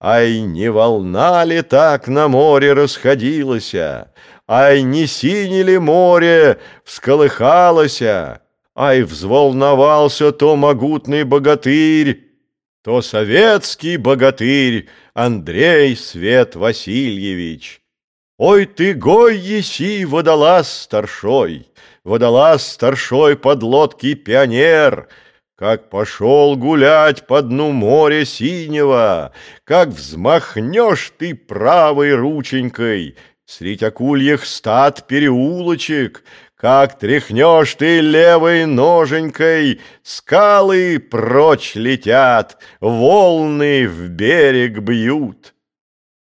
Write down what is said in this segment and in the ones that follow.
Ай, не волна ли так на море расходилася, Ай, не сине ли море всколыхалося, Ай, взволновался то могутный богатырь, То советский богатырь Андрей Свет Васильевич. Ой, ты гой еси, водолаз старшой, Водолаз старшой подлодки пионер — как пошел гулять по дну моря синего, Как взмахнешь ты правой рученькой Средь акульих стад переулочек, Как тряхнешь ты левой ноженькой, Скалы прочь летят, волны в берег бьют.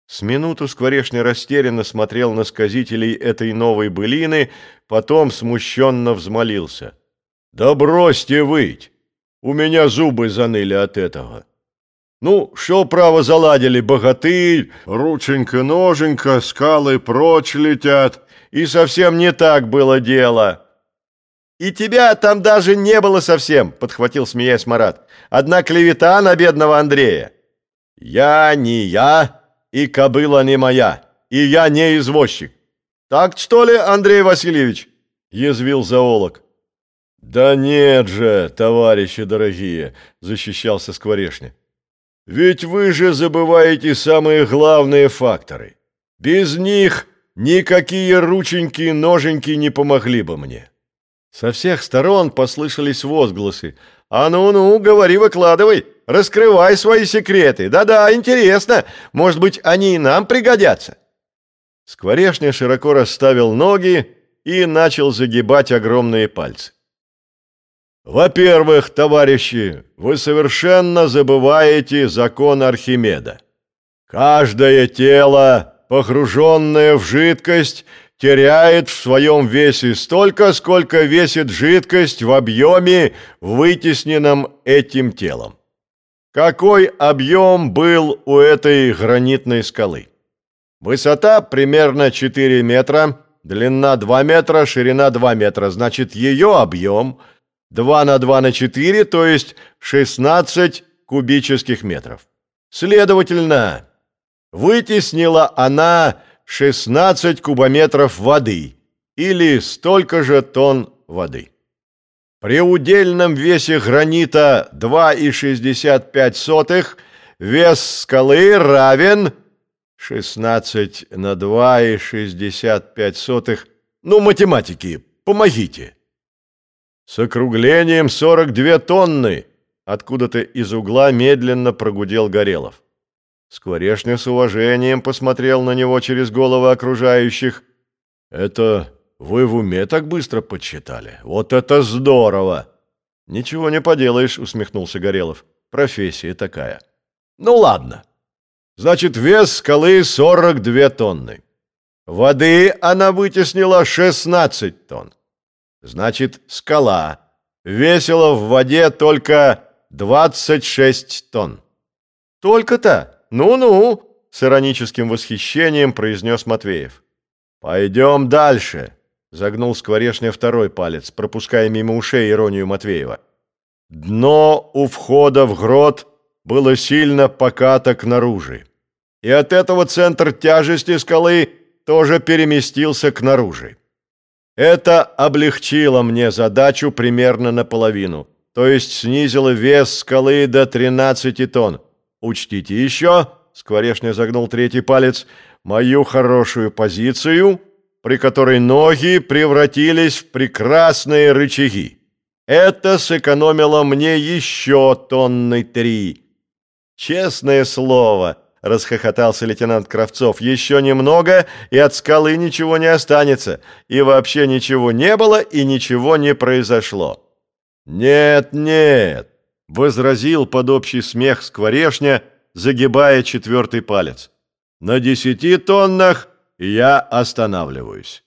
С минуту Скворешня растерянно смотрел на сказителей этой новой былины, потом смущенно взмолился. «Да бросьте выть! У меня зубы заныли от этого. Ну, что право заладили богатырь, рученька-ноженька, скалы прочь летят, и совсем не так было дело. И тебя там даже не было совсем, подхватил смеясь Марат. Одна клевета на бедного Андрея. Я не я, и кобыла не моя, и я не извозчик. Так что ли, Андрей Васильевич? Язвил зоолог. «Да нет же, товарищи дорогие!» – защищался Скворешня. «Ведь вы же забываете самые главные факторы. Без них никакие рученьки-ноженьки не помогли бы мне». Со всех сторон послышались возгласы. «А ну-ну, говори, выкладывай, раскрывай свои секреты. Да-да, интересно, может быть, они и нам пригодятся». Скворешня широко расставил ноги и начал загибать огромные пальцы. Во-первых, товарищи, вы совершенно забываете закон Архимеда. Каждое тело, погруженное в жидкость, теряет в своем весе столько, сколько весит жидкость в объеме, вытесненном этим телом. Какой объем был у этой гранитной скалы? Высота примерно 4 метра, длина 2 метра, ширина 2 метра. Значит, ее объем – 2 на 2 на 4, то есть 16 кубических метров. Следовательно, вытеснила она 16 кубометров воды или столько же тонн воды. При удельном весе гранита 2,65 вес скалы равен 16 на 2,65. Ну, математики, помогите. С округлением 42 тонны! Откуда-то из угла медленно прогудел Горелов. Скворешня с уважением посмотрел на него через головы окружающих. «Это вы в уме так быстро подсчитали? Вот это здорово!» «Ничего не поделаешь», — усмехнулся Горелов. «Профессия такая». «Ну ладно. Значит, вес скалы 42 тонны. Воды она вытеснила 16 тонн. Значит, скала. Весила в воде только 26 тонн. Только-то? Ну-ну, с ироническим восхищением произнес Матвеев. Пойдем дальше, загнул скворешня второй палец, пропуская мимо ушей иронию Матвеева. Дно у входа в грот было сильно покато к наружи. И от этого центр тяжести скалы тоже переместился к наружи. Это облегчило мне задачу примерно наполовину, то есть снизило вес скалы до 13 тонн. Учтите еще, Скворешня загнул третий палец, мою хорошую позицию, при которой ноги превратились в прекрасные рычаги. Это сэкономило мне еще тонны три. Честное слово, — расхохотался лейтенант Кравцов. «Еще немного, и от скалы ничего не останется, и вообще ничего не было, и ничего не произошло». «Нет, нет», — возразил под общий смех скворешня, загибая четвертый палец. «На десяти тоннах я останавливаюсь».